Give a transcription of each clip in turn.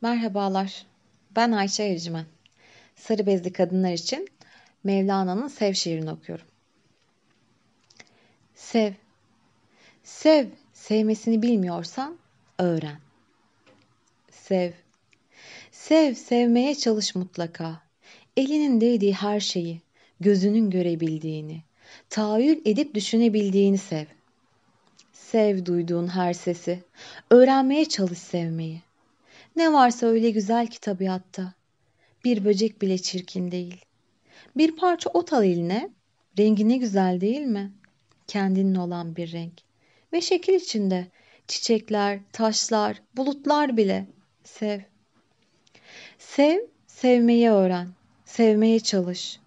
Merhabalar, ben Ayşe Ercümen. Sarı bezli kadınlar için Mevlana'nın Sev şiirini okuyorum. Sev, sev, sevmesini bilmiyorsan öğren. Sev, sev, sevmeye çalış mutlaka. Elinin değdiği her şeyi, gözünün görebildiğini, tahayyül edip düşünebildiğini sev. Sev duyduğun her sesi, öğrenmeye çalış sevmeyi. Ne varsa öyle güzel ki tabiatta. Bir böcek bile çirkin değil. Bir parça ot al eline, rengi ne güzel değil mi? Kendinin olan bir renk. Ve şekil içinde çiçekler, taşlar, bulutlar bile. Sev. Sev, sevmeyi öğren. Sevmeye çalış.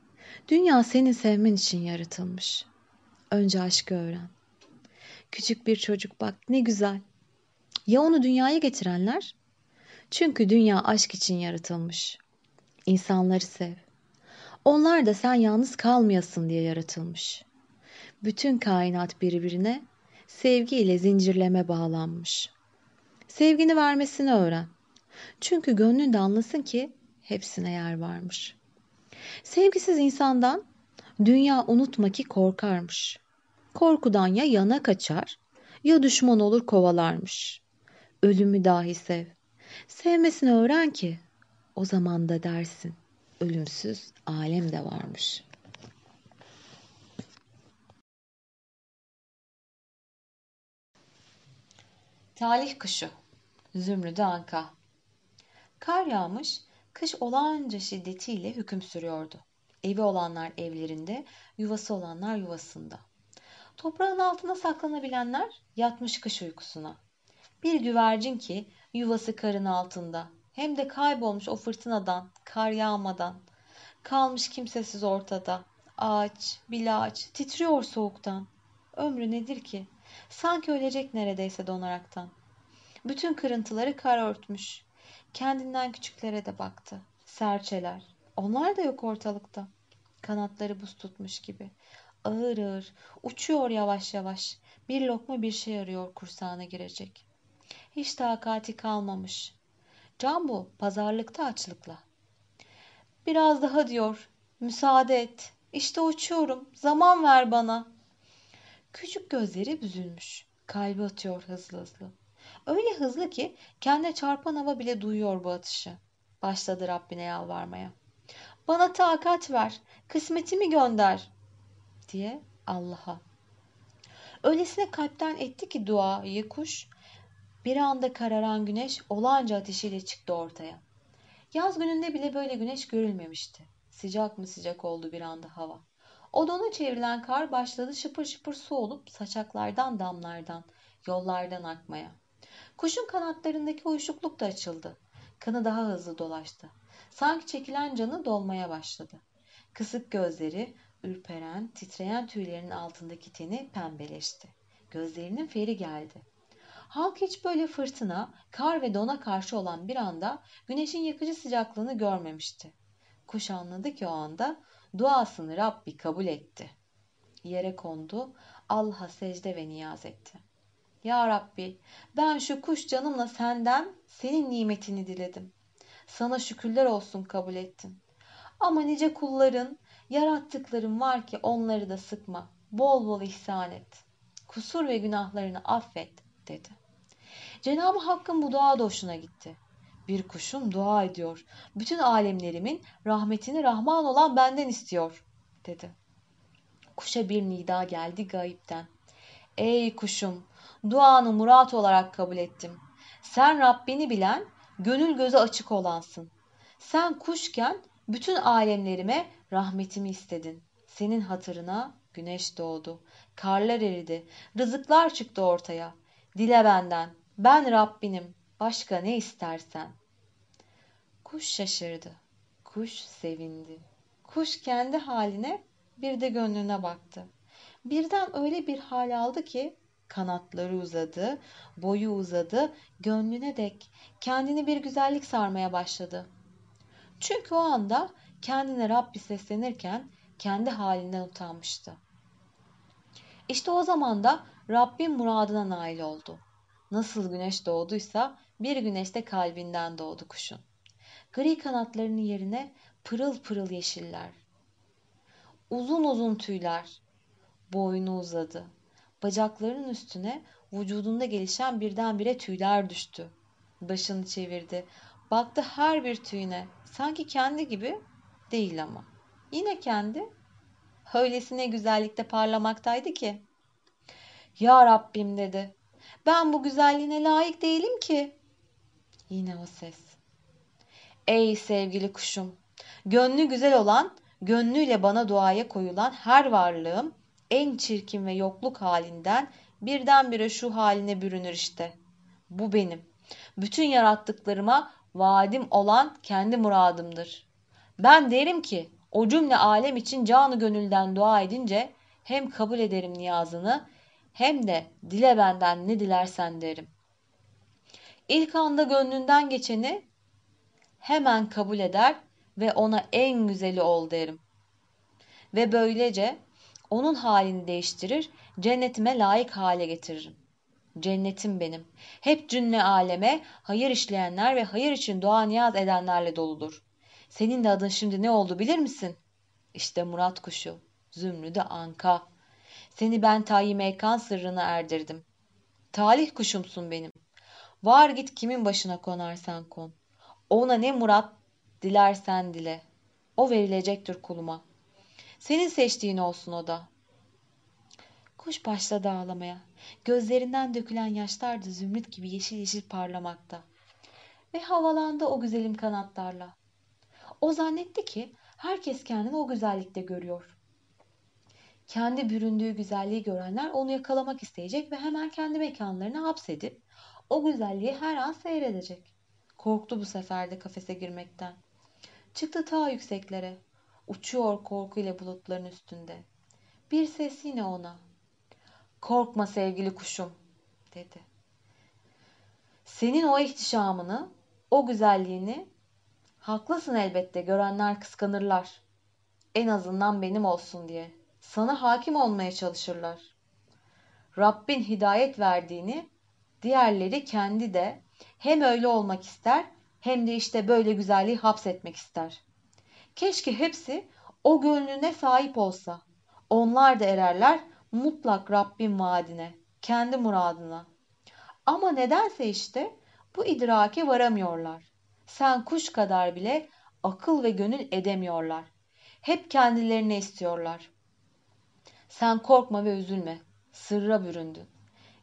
Dünya seni sevmen için yaratılmış. Önce aşkı öğren. Küçük bir çocuk bak ne güzel. Ya onu dünyaya getirenler? Çünkü dünya aşk için yaratılmış. İnsanları sev. Onlar da sen yalnız kalmayasın diye yaratılmış. Bütün kainat birbirine sevgiyle zincirleme bağlanmış. Sevgini vermesini öğren. Çünkü gönlün de anlasın ki hepsine yer varmış. Sevgisiz insandan dünya unutma ki korkarmış. Korkudan ya yana kaçar ya düşman olur kovalarmış. Ölümü dahi sev. Sevmesini öğren ki o zaman da dersin ölümsüz alem de varmış. Talih kuşu Zümrüdü Anka Kar yağmış, kış olağanca şiddetiyle hüküm sürüyordu. Evi olanlar evlerinde, yuvası olanlar yuvasında. Toprağın altına saklanabilenler yatmış kış uykusuna. Bir güvercin ki yuvası karın altında. Hem de kaybolmuş o fırtınadan, kar yağmadan. Kalmış kimsesiz ortada. Ağaç, bilaç, titriyor soğuktan. Ömrü nedir ki? Sanki ölecek neredeyse donaraktan. Bütün kırıntıları kar örtmüş. Kendinden küçüklere de baktı. Serçeler. Onlar da yok ortalıkta. Kanatları buz tutmuş gibi. Ağır ağır uçuyor yavaş yavaş. Bir lokma bir şey arıyor kursağına girecek. Hiç takati kalmamış. Can bu pazarlıkta açlıkla. Biraz daha diyor. Müsaade et. İşte uçuyorum. Zaman ver bana. Küçük gözleri büzülmüş. Kalbi atıyor hızlı hızlı. Öyle hızlı ki kendi çarpan hava bile duyuyor bu atışı. Başladı Rabbine yalvarmaya. Bana takat ver, kısmetimi gönder diye Allah'a. Öylesine kalpten etti ki duayı kuş, bir anda kararan güneş olağanca ateşiyle çıktı ortaya. Yaz gününde bile böyle güneş görülmemişti. Sıcak mı sıcak oldu bir anda hava. Odana çevrilen kar başladı şıpır şıpır su olup saçaklardan damlardan, yollardan akmaya. Kuşun kanatlarındaki uyuşukluk da açıldı. Kanı daha hızlı dolaştı. Sanki çekilen canı dolmaya başladı. Kısık gözleri, ürperen, titreyen tüylerinin altındaki teni pembeleşti. Gözlerinin feri geldi. Halk hiç böyle fırtına, kar ve dona karşı olan bir anda güneşin yakıcı sıcaklığını görmemişti. Kuş anladı ki o anda duasını Rabbi kabul etti. Yere kondu, Allah'a secde ve niyaz etti. Ya Rabbi ben şu kuş canımla senden senin nimetini diledim. Sana şükürler olsun kabul ettin. Ama nice kulların, yarattıkların var ki onları da sıkma. Bol bol ihsan et. Kusur ve günahlarını affet dedi. Cenab-ı Hakk'ın bu dua da hoşuna gitti. Bir kuşum dua ediyor. Bütün alemlerimin rahmetini Rahman olan benden istiyor dedi. Kuşa bir nida geldi gayipten. Ey kuşum duanı murat olarak kabul ettim. Sen Rabbini bilen, gönül gözü açık olansın. Sen kuşken bütün alemlerime rahmetimi istedin. Senin hatırına güneş doğdu. Karlar eridi. Rızıklar çıktı ortaya. Dile benden. Ben Rabbinim. Başka ne istersen. Kuş şaşırdı. Kuş sevindi. Kuş kendi haline bir de gönlüne baktı. Birden öyle bir hal aldı ki kanatları uzadı, boyu uzadı, gönlüne dek kendini bir güzellik sarmaya başladı. Çünkü o anda kendine Rabbi seslenirken kendi halinden utanmıştı. İşte o zaman da Rabbin muradına nail oldu. Nasıl güneş doğduysa bir güneş de kalbinden doğdu kuşun. Gri kanatlarının yerine pırıl pırıl yeşiller. Uzun uzun tüyler. Boynu uzadı. Bacaklarının üstüne vücudunda gelişen birdenbire tüyler düştü. Başını çevirdi. Baktı her bir tüyüne. Sanki kendi gibi değil ama. Yine kendi. Öylesine güzellikte parlamaktaydı ki. Ya Rabbim dedi. Ben bu güzelliğine layık değilim ki. Yine o ses. Ey sevgili kuşum, gönlü güzel olan, gönlüyle bana duaya koyulan her varlığım en çirkin ve yokluk halinden birdenbire şu haline bürünür işte. Bu benim. Bütün yarattıklarıma vaadim olan kendi muradımdır. Ben derim ki o cümle alem için canı gönülden dua edince hem kabul ederim niyazını hem de dile benden ne dilersen derim. İlk anda gönlünden geçeni hemen kabul eder ve ona en güzeli ol derim. Ve böylece onun halini değiştirir, cennetime layık hale getiririm. Cennetim benim. Hep cünle aleme hayır işleyenler ve hayır için dua niyaz edenlerle doludur. Senin de adın şimdi ne oldu bilir misin? İşte Murat kuşu, Zümrüdü Anka. Seni ben Tayyip Mekan sırrına erdirdim. Talih kuşumsun benim. Var git kimin başına konarsan kon. Ona ne murat dilersen dile. O verilecektir kuluma. Senin seçtiğin olsun o da. Kuş başladı ağlamaya. Gözlerinden dökülen yaşlar da zümrüt gibi yeşil yeşil parlamakta. Ve havalandı o güzelim kanatlarla. O zannetti ki herkes kendini o güzellikte görüyor. Kendi büründüğü güzelliği görenler onu yakalamak isteyecek ve hemen kendi mekanlarına hapsedip o güzelliği her an seyredecek. Korktu bu sefer de kafese girmekten. Çıktı ta yükseklere. Uçuyor korkuyla bulutların üstünde. Bir ses yine ona. Korkma sevgili kuşum dedi. Senin o ihtişamını, o güzelliğini haklısın elbette görenler kıskanırlar. En azından benim olsun diye. Sana hakim olmaya çalışırlar. Rabbin hidayet verdiğini diğerleri kendi de hem öyle olmak ister hem de işte böyle güzelliği hapsetmek ister. Keşke hepsi o gönlüne sahip olsa. Onlar da ererler mutlak Rabbin vaadine, kendi muradına. Ama nedense işte bu idrake varamıyorlar. Sen kuş kadar bile akıl ve gönül edemiyorlar. Hep kendilerine istiyorlar. Sen korkma ve üzülme. Sırra büründün.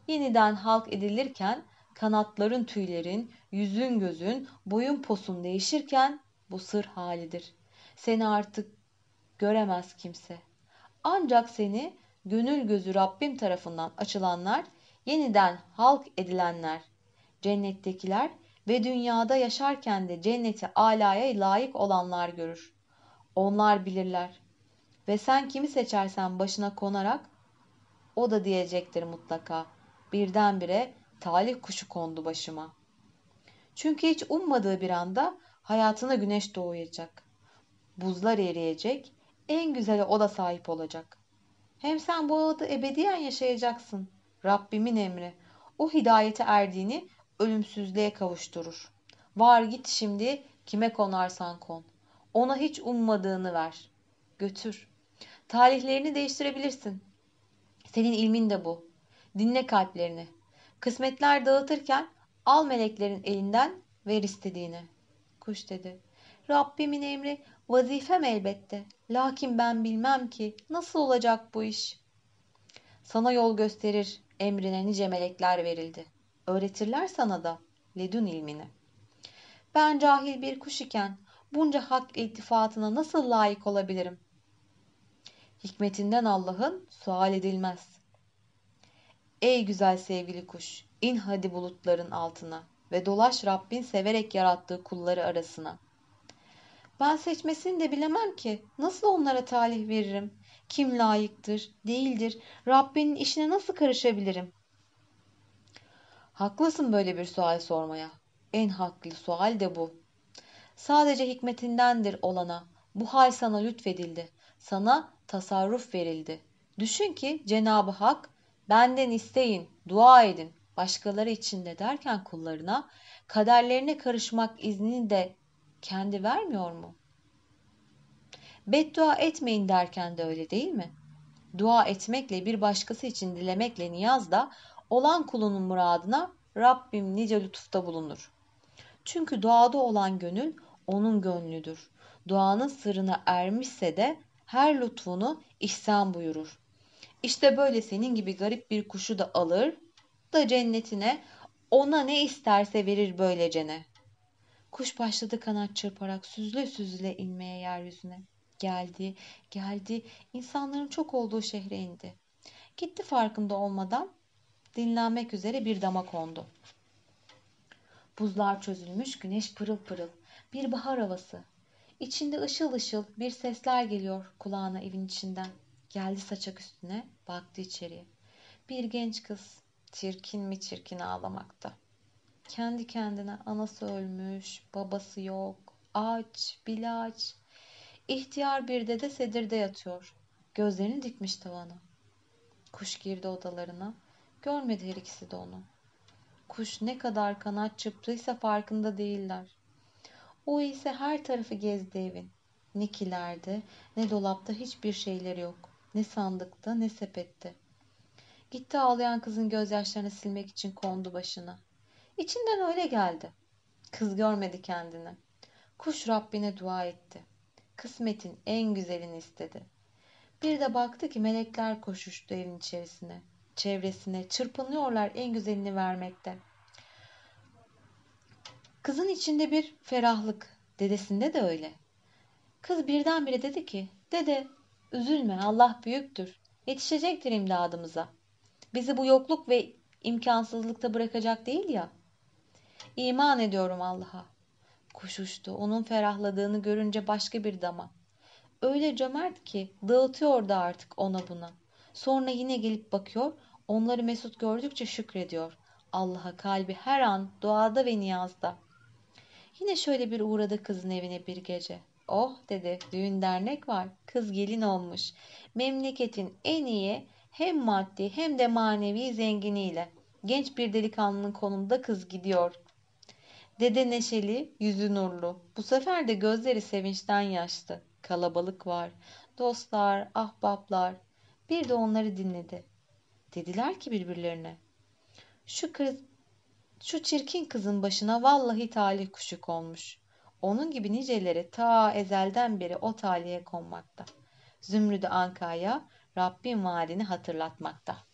Yeniden halk edilirken kanatların tüylerin, yüzün gözün, boyun posun değişirken bu sır halidir. Seni artık göremez kimse. Ancak seni gönül gözü Rabbim tarafından açılanlar, yeniden halk edilenler, cennettekiler ve dünyada yaşarken de cenneti alaya layık olanlar görür. Onlar bilirler. Ve sen kimi seçersen başına konarak o da diyecektir mutlaka. Birdenbire talih kuşu kondu başıma. Çünkü hiç ummadığı bir anda hayatına güneş doğacak. Buzlar eriyecek, en güzeli o da sahip olacak. Hem sen bu adı ebediyen yaşayacaksın. Rabbimin emri. O hidayete erdiğini ölümsüzlüğe kavuşturur. Var git şimdi kime konarsan kon. Ona hiç ummadığını ver. Götür. Talihlerini değiştirebilirsin. Senin ilmin de bu. Dinle kalplerini. Kısmetler dağıtırken al meleklerin elinden ver istediğini. Kuş dedi. Rabbimin emri vazifem elbette. Lakin ben bilmem ki nasıl olacak bu iş. Sana yol gösterir emrine nice melekler verildi. Öğretirler sana da ledun ilmini. Ben cahil bir kuş iken bunca hak iltifatına nasıl layık olabilirim? Hikmetinden Allah'ın sual edilmez. Ey güzel sevgili kuş, in hadi bulutların altına ve dolaş Rabbin severek yarattığı kulları arasına. Ben seçmesini de bilemem ki. Nasıl onlara talih veririm? Kim layıktır, değildir? Rabbinin işine nasıl karışabilirim? Haklısın böyle bir sual sormaya. En haklı sual de bu. Sadece hikmetindendir olana. Bu hal sana lütfedildi. Sana tasarruf verildi. Düşün ki Cenab-ı Hak benden isteyin, dua edin, başkaları için de derken kullarına kaderlerine karışmak iznini de kendi vermiyor mu? Beddua etmeyin derken de öyle değil mi? Dua etmekle bir başkası için dilemekle niyaz da olan kulunun muradına Rabbim nice lütufta bulunur. Çünkü duada olan gönül onun gönlüdür. Duanın sırrına ermişse de her lütfunu ihsan buyurur. İşte böyle senin gibi garip bir kuşu da alır da cennetine ona ne isterse verir böylecene. Kuş başladı kanat çırparak süzüle süzüle inmeye yeryüzüne. Geldi, geldi, insanların çok olduğu şehre indi. Gitti farkında olmadan dinlenmek üzere bir dama kondu. Buzlar çözülmüş, güneş pırıl pırıl. Bir bahar havası. İçinde ışıl ışıl bir sesler geliyor kulağına evin içinden. Geldi saçak üstüne, baktı içeriye. Bir genç kız, çirkin mi çirkin ağlamakta. Kendi kendine anası ölmüş, babası yok, aç, bilaç. İhtiyar bir dede sedirde yatıyor. Gözlerini dikmiş tavana. Kuş girdi odalarına. Görmedi her ikisi de onu. Kuş ne kadar kanat çırptıysa farkında değiller. O ise her tarafı gezdi evin. Ne kilerde ne dolapta hiçbir şeyleri yok. Ne sandıkta ne sepette. Gitti ağlayan kızın gözyaşlarını silmek için kondu başına. İçinden öyle geldi. Kız görmedi kendini. Kuş Rabbine dua etti. Kısmetin en güzelini istedi. Bir de baktı ki melekler koşuştu evin içerisine, çevresine, çırpınıyorlar en güzelini vermekte. Kızın içinde bir ferahlık, dedesinde de öyle. Kız birdenbire dedi ki, dede üzülme Allah büyüktür, yetişecektir imdadımıza. Bizi bu yokluk ve imkansızlıkta bırakacak değil ya. İman ediyorum Allah'a. Kuş uçtu. Onun ferahladığını görünce başka bir dama. Öyle cömert ki dağıtıyor da artık ona buna. Sonra yine gelip bakıyor. Onları mesut gördükçe şükrediyor. Allah'a kalbi her an duada ve niyazda. Yine şöyle bir uğradı kızın evine bir gece. Oh dedi düğün dernek var. Kız gelin olmuş. Memleketin en iyi hem maddi hem de manevi zenginiyle. Genç bir delikanlının konumda kız gidiyor. Dede neşeli, yüzü nurlu. Bu sefer de gözleri sevinçten yaşlı. Kalabalık var. Dostlar, ahbaplar. Bir de onları dinledi. Dediler ki birbirlerine. Şu kız, şu çirkin kızın başına vallahi talih kuşu konmuş. Onun gibi niceleri ta ezelden beri o talihe konmakta. Zümrüdü Anka'ya Rabbin vaadini hatırlatmakta.